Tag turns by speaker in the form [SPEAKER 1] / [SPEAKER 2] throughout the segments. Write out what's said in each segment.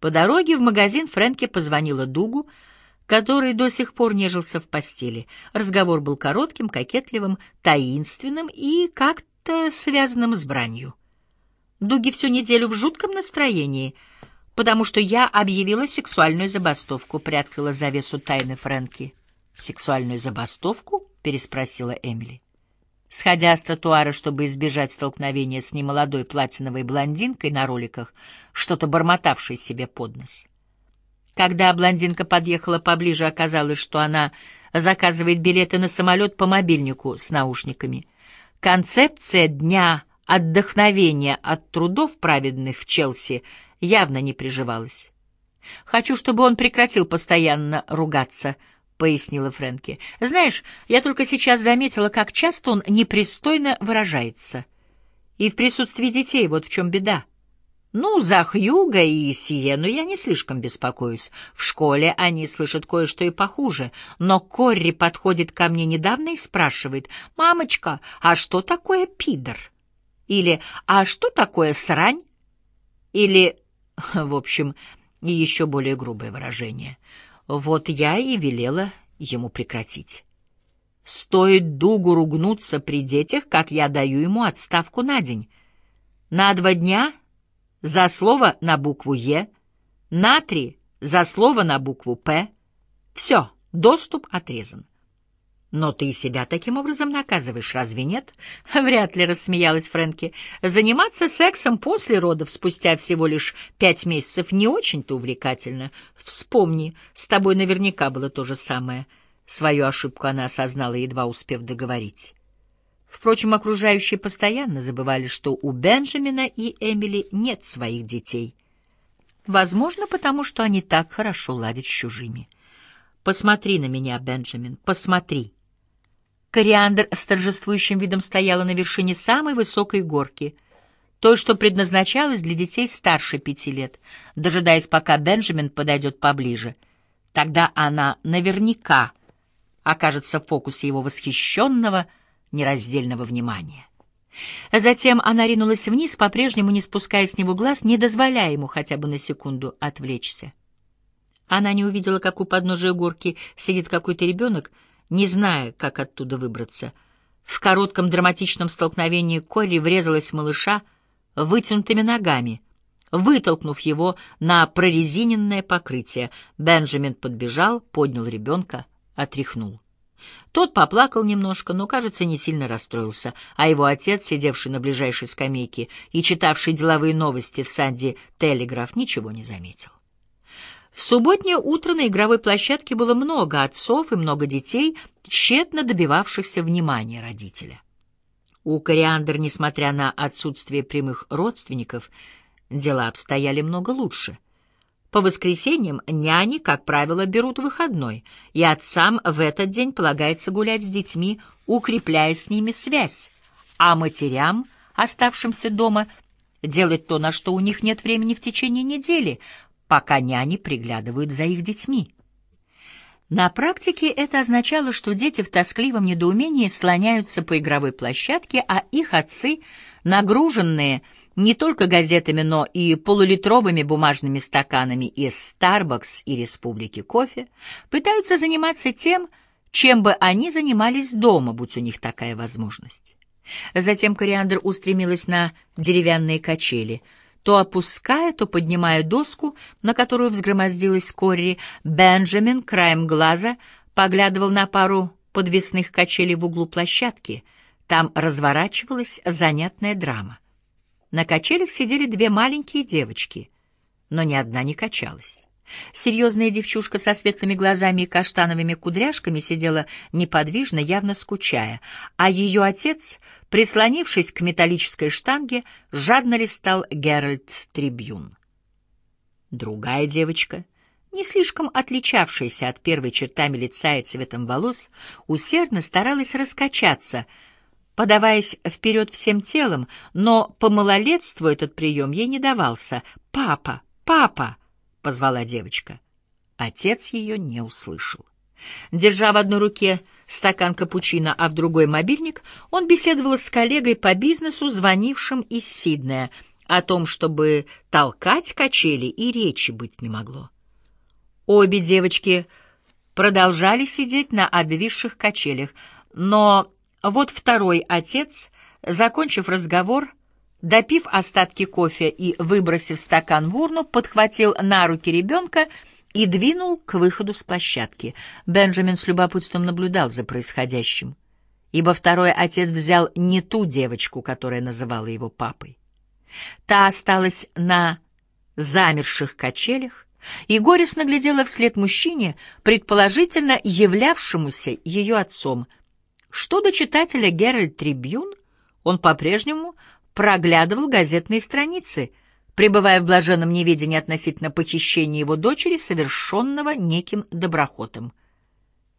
[SPEAKER 1] По дороге в магазин Фрэнки позвонила Дугу, который до сих пор нежился в постели. Разговор был коротким, кокетливым, таинственным и как-то связанным с бранью. Дуги всю неделю в жутком настроении, потому что я объявила сексуальную забастовку, приоткрыла завесу тайны Фрэнки. «Сексуальную забастовку?» — переспросила Эмили. Сходя с тротуара, чтобы избежать столкновения с немолодой платиновой блондинкой на роликах, что-то бормотавшей себе под нос. Когда блондинка подъехала поближе, оказалось, что она заказывает билеты на самолет по мобильнику с наушниками. Концепция дня отдохновения от трудов, праведных в Челси, явно не приживалась. «Хочу, чтобы он прекратил постоянно ругаться», пояснила Фрэнки. «Знаешь, я только сейчас заметила, как часто он непристойно выражается. И в присутствии детей вот в чем беда. Ну, за Хьюга и Сиену я не слишком беспокоюсь. В школе они слышат кое-что и похуже. Но Корри подходит ко мне недавно и спрашивает, «Мамочка, а что такое пидор?» Или «А что такое срань?» Или, в общем, еще более грубое выражение — вот я и велела ему прекратить. Стоит Дугу ругнуться при детях, как я даю ему отставку на день. На два дня за слово на букву «Е», на три за слово на букву «П». Все, доступ отрезан. Но ты себя таким образом наказываешь, разве нет? Вряд ли, рассмеялась Фрэнки. Заниматься сексом после родов спустя всего лишь пять месяцев не очень-то увлекательно. Вспомни, с тобой наверняка было то же самое. Свою ошибку она осознала, едва успев договорить. Впрочем, окружающие постоянно забывали, что у Бенджамина и Эмили нет своих детей. Возможно, потому что они так хорошо ладят с чужими. «Посмотри на меня, Бенджамин, посмотри!» Кориандр с торжествующим видом стояла на вершине самой высокой горки, той, что предназначалась для детей старше пяти лет, дожидаясь, пока Бенджамин подойдет поближе. Тогда она наверняка окажется в фокусе его восхищенного, нераздельного внимания. Затем она ринулась вниз, по-прежнему не спуская с него глаз, не дозволяя ему хотя бы на секунду отвлечься. Она не увидела, как у подножия горки сидит какой-то ребенок, не зная, как оттуда выбраться. В коротком драматичном столкновении Корри врезалась малыша вытянутыми ногами, вытолкнув его на прорезиненное покрытие. Бенджамин подбежал, поднял ребенка, отряхнул. Тот поплакал немножко, но, кажется, не сильно расстроился, а его отец, сидевший на ближайшей скамейке и читавший деловые новости в Санди Телеграф, ничего не заметил. В субботнее утро на игровой площадке было много отцов и много детей, тщетно добивавшихся внимания родителя. У Кориандр, несмотря на отсутствие прямых родственников, дела обстояли много лучше. По воскресеньям няни, как правило, берут выходной, и отцам в этот день полагается гулять с детьми, укрепляя с ними связь, а матерям, оставшимся дома, делать то, на что у них нет времени в течение недели, пока няни приглядывают за их детьми. На практике это означало, что дети в тоскливом недоумении слоняются по игровой площадке, а их отцы, нагруженные не только газетами, но и полулитровыми бумажными стаканами из Starbucks и Республики кофе, пытаются заниматься тем, чем бы они занимались дома, будь у них такая возможность. Затем кориандр устремилась на деревянные качели — то опуская, то поднимая доску, на которую взгромоздилась Корри, Бенджамин краем глаза поглядывал на пару подвесных качелей в углу площадки. Там разворачивалась занятная драма. На качелях сидели две маленькие девочки, но ни одна не качалась. Серьезная девчушка со светлыми глазами и каштановыми кудряшками сидела неподвижно, явно скучая, а ее отец, прислонившись к металлической штанге, жадно листал Геральт Трибюн. Другая девочка, не слишком отличавшаяся от первой чертами лица и цветом волос, усердно старалась раскачаться, подаваясь вперед всем телом, но по малолетству этот прием ей не давался. «Папа! Папа!» — позвала девочка. Отец ее не услышал. Держа в одной руке стакан капучино, а в другой — мобильник, он беседовал с коллегой по бизнесу, звонившим из Сиднея. О том, чтобы толкать качели, и речи быть не могло. Обе девочки продолжали сидеть на обвисших качелях, но вот второй отец, закончив разговор, допив остатки кофе и выбросив стакан в урну, подхватил на руки ребенка и двинул к выходу с площадки. Бенджамин с любопытством наблюдал за происходящим, ибо второй отец взял не ту девочку, которая называла его папой. Та осталась на замерших качелях и горестно глядела вслед мужчине, предположительно являвшемуся ее отцом. Что до читателя Геральт Трибюн, он по-прежнему проглядывал газетные страницы, пребывая в блаженном неведении относительно похищения его дочери, совершенного неким доброхотом.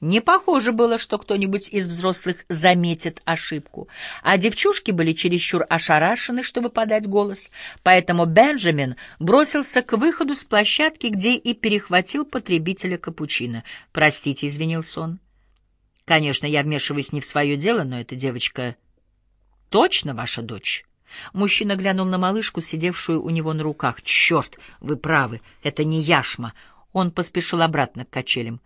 [SPEAKER 1] Не похоже было, что кто-нибудь из взрослых заметит ошибку, а девчушки были чересчур ошарашены, чтобы подать голос, поэтому Бенджамин бросился к выходу с площадки, где и перехватил потребителя капучино. «Простите», — извинился он. «Конечно, я вмешиваюсь не в свое дело, но эта девочка точно ваша дочь?» Мужчина глянул на малышку, сидевшую у него на руках. «Черт, вы правы, это не яшма!» Он поспешил обратно к качелям.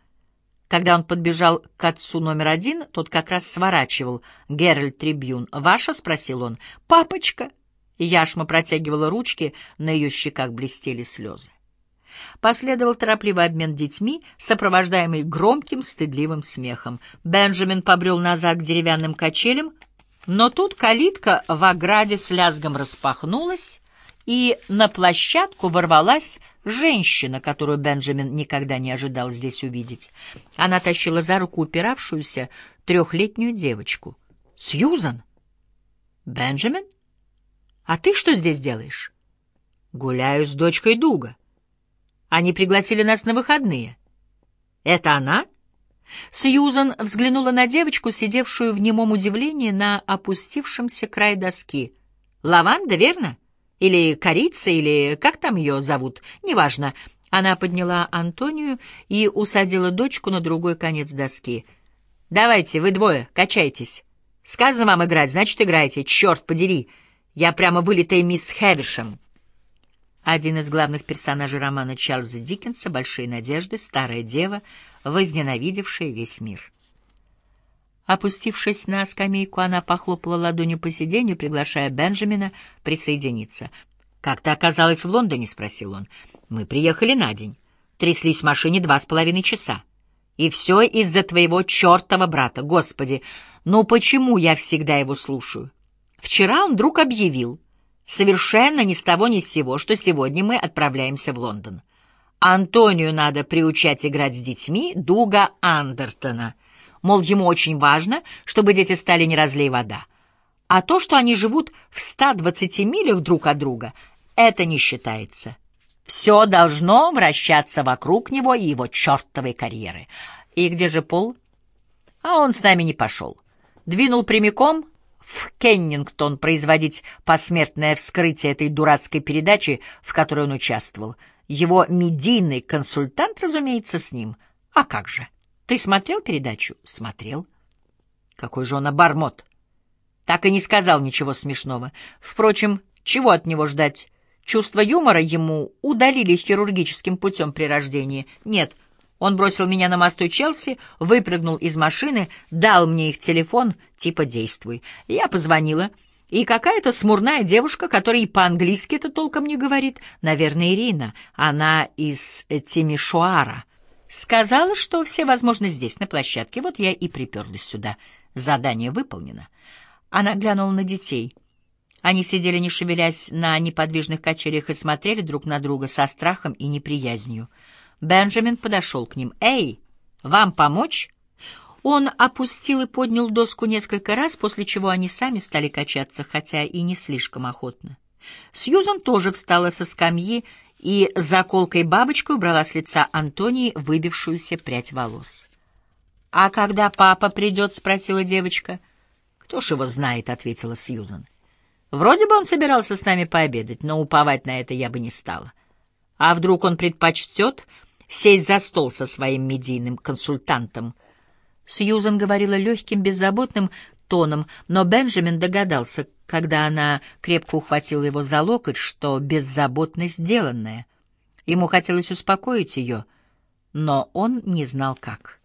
[SPEAKER 1] Когда он подбежал к отцу номер один, тот как раз сворачивал. «Геральт Трибюн, ваша?» — спросил он. «Папочка!» Яшма протягивала ручки, на ее щеках блестели слезы. Последовал торопливый обмен детьми, сопровождаемый громким, стыдливым смехом. Бенджамин побрел назад к деревянным качелям, но тут калитка в ограде с лязгом распахнулась, и на площадку ворвалась женщина, которую Бенджамин никогда не ожидал здесь увидеть. Она тащила за руку упиравшуюся трехлетнюю девочку. «Сьюзан!» «Бенджамин? А ты что здесь делаешь?» «Гуляю с дочкой Дуга. Они пригласили нас на выходные». «Это она?» Сьюзан взглянула на девочку, сидевшую в немом удивлении на опустившемся край доски. «Лаванда, верно? Или корица, или как там ее зовут? Неважно». Она подняла Антонию и усадила дочку на другой конец доски. «Давайте, вы двое, качайтесь. Сказано вам играть, значит, играйте. Черт подери! Я прямо вылитая мисс Хэвишем». Один из главных персонажей романа Чарльза Диккенса «Большие надежды», «Старая дева», возненавидевшая весь мир. Опустившись на скамейку, она похлопала ладонью по сиденью, приглашая Бенджамина присоединиться. «Как ты оказалась в Лондоне?» — спросил он. «Мы приехали на день. Тряслись в машине два с половиной часа. И все из-за твоего чертова брата. Господи, ну почему я всегда его слушаю? Вчера он вдруг объявил, совершенно ни с того ни с сего, что сегодня мы отправляемся в Лондон. Антонию надо приучать играть с детьми Дуга Андертона. Мол, ему очень важно, чтобы дети стали не разлей вода. А то, что они живут в 120 милях друг от друга, это не считается. Все должно вращаться вокруг него и его чертовой карьеры. И где же Пол? А он с нами не пошел. Двинул прямиком в Кеннингтон производить посмертное вскрытие этой дурацкой передачи, в которой он участвовал — его медийный консультант, разумеется, с ним. А как же? Ты смотрел передачу? Смотрел. Какой же он обормот. Так и не сказал ничего смешного. Впрочем, чего от него ждать? Чувство юмора ему удалили хирургическим путем при рождении. Нет, он бросил меня на мосту Челси, выпрыгнул из машины, дал мне их телефон, типа «действуй». Я позвонила и какая-то смурная девушка, которая по-английски это толком не говорит, наверное, Ирина, она из Тимишуара, сказала, что все, возможно, здесь, на площадке. Вот я и приперлась сюда. Задание выполнено. Она глянула на детей. Они сидели, не шевелясь, на неподвижных качелях и смотрели друг на друга со страхом и неприязнью. Бенджамин подошел к ним. «Эй, вам помочь?» Он опустил и поднял доску несколько раз, после чего они сами стали качаться, хотя и не слишком охотно. Сьюзан тоже встала со скамьи и заколкой бабочкой убрала с лица Антонии выбившуюся прядь волос. «А когда папа придет?» — спросила девочка. «Кто ж его знает?» — ответила Сьюзан. «Вроде бы он собирался с нами пообедать, но уповать на это я бы не стала. А вдруг он предпочтет сесть за стол со своим медийным консультантом?» Сьюзан говорила легким, беззаботным тоном, но Бенджамин догадался, когда она крепко ухватила его за локоть, что беззаботно сделанное. Ему хотелось успокоить ее, но он не знал как.